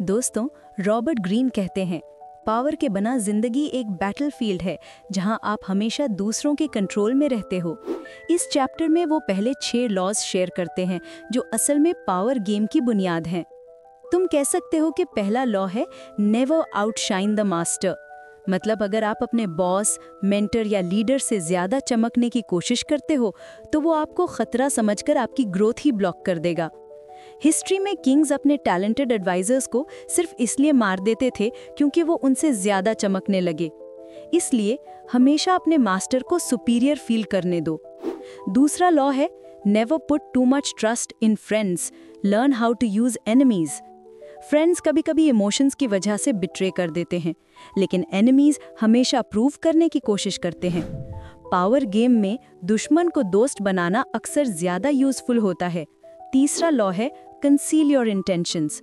दोस्तों, Robert Greene कहते हैं, पावर के बना ज़िंदगी एक बैटलफील्ड है, जहाँ आप हमेशा दूसरों के कंट्रोल में रहते हो। इस चैप्टर में वो पहले छह लॉज शेयर करते हैं, जो असल में पावर गेम की बुनियाद हैं। तुम कह सकते हो कि पहला लॉ है नेवर आउटशाइन द मास्टर मतलब अगर आप अपने बॉस मेंटर या लीडर से ज़्यादा चमकने की कोशिश करते हो तो वो आपको खतरा समझकर आपकी ग्रोथ ही ब्लॉक कर देगा। हिस्ट्री में किंग्स अपने टैलेंटेड एडवाइजर्स को सिर्फ़ इसलिए मार देते थे क्योंकि वो उनसे ज़्यादा चमकने लगे। इसलिए हमेशा अपने मास्टर को सुपीरियर फील करने दो। दूसरा लॉ है never put too much trust in friends learn how to use enemies friends कभी कभी इमोशंस की वजह से बिट्रे कर देते हैं, लेकिन एनिमीज हमेशा प्रूव करने की कोशिश करते हैं। पावर गेम में दुश्मन को दोस्त बनाना अक्सर ज़्यादा यूजफुल होता है। तीसरा लॉ है कंसील योर इंटेंशंस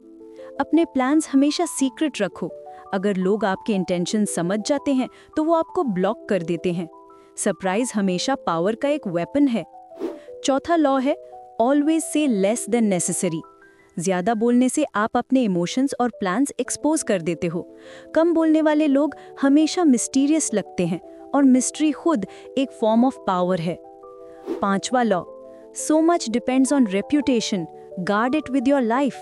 अपने प्लान्स हमेशा सीक्रेट रखो। अगर लोग आपके इंटेंशन समझ जाते हैं तो वो आपको ब्लॉक कर देते हैं। सरप्राइज़ हमेशा पावर का एक वेपन है। चौथा लॉ है always say less than necessary ज़्यादा बोलने से आप अपने इमोशंस और प्लान्स एक्सपोज कर देते हो। कम बोलने वाले लोग हमेशा मिस्टीरियस लगते हैं और मिस्ट्री खुद एक फॉर्म ऑफ़ पावर है। पांचवा law so much depends on reputation guard it with your life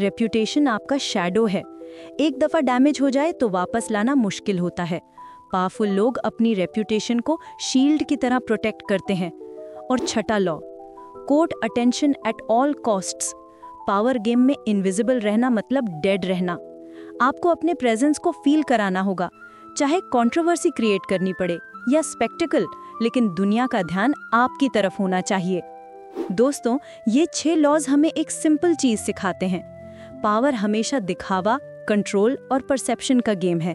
reputation आपका शेडो है. एक दफ़ा डैमेज हो जाए तो वापस लाना मुश्किल होता है. पावरफुल लोग अपनी रेप्यूटेशन को शील्ड की तरह प्रोटेक्ट करते हैं. और छठा law court attention at all costs power game में इनविजिबल रहना मतलब डेड रहना. आपको अपने प्रेजेंस को फील कराना होगा. चाहे कंट्रोवर्सी क्रिएट करनी पड़े या स्पेक्टिकल लेकिन दुनिया का ध्यान आपकी तरफ़ होना चाहिए. दोस्तों, ये छह लॉज हमें एक सिंपल चीज़ सिखाते हैं। पावर हमेशा दिखावा कंट्रोल और परसेप्शन का गेम है।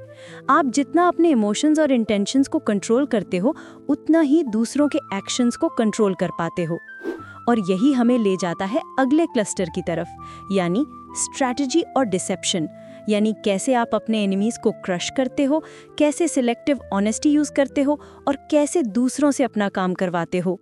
आप जितना अपने इमोशंस और इंटेंशंस को कंट्रोल करते हो, उतना ही दूसरों के एक्शंस को कंट्रोल कर पाते हो। और यही हमें ले जाता है अगले क्लस्टर की तरफ़, यानी स्ट्रैटेजी और डिसेप्शन यानी कैसे आप अपने एनिमीज को क्रश करते हो, कैसे सिलेक्टिव ऑनेस्टी यूज़ करते हो, और कैसे दूसरों से अपना काम करवाते हो।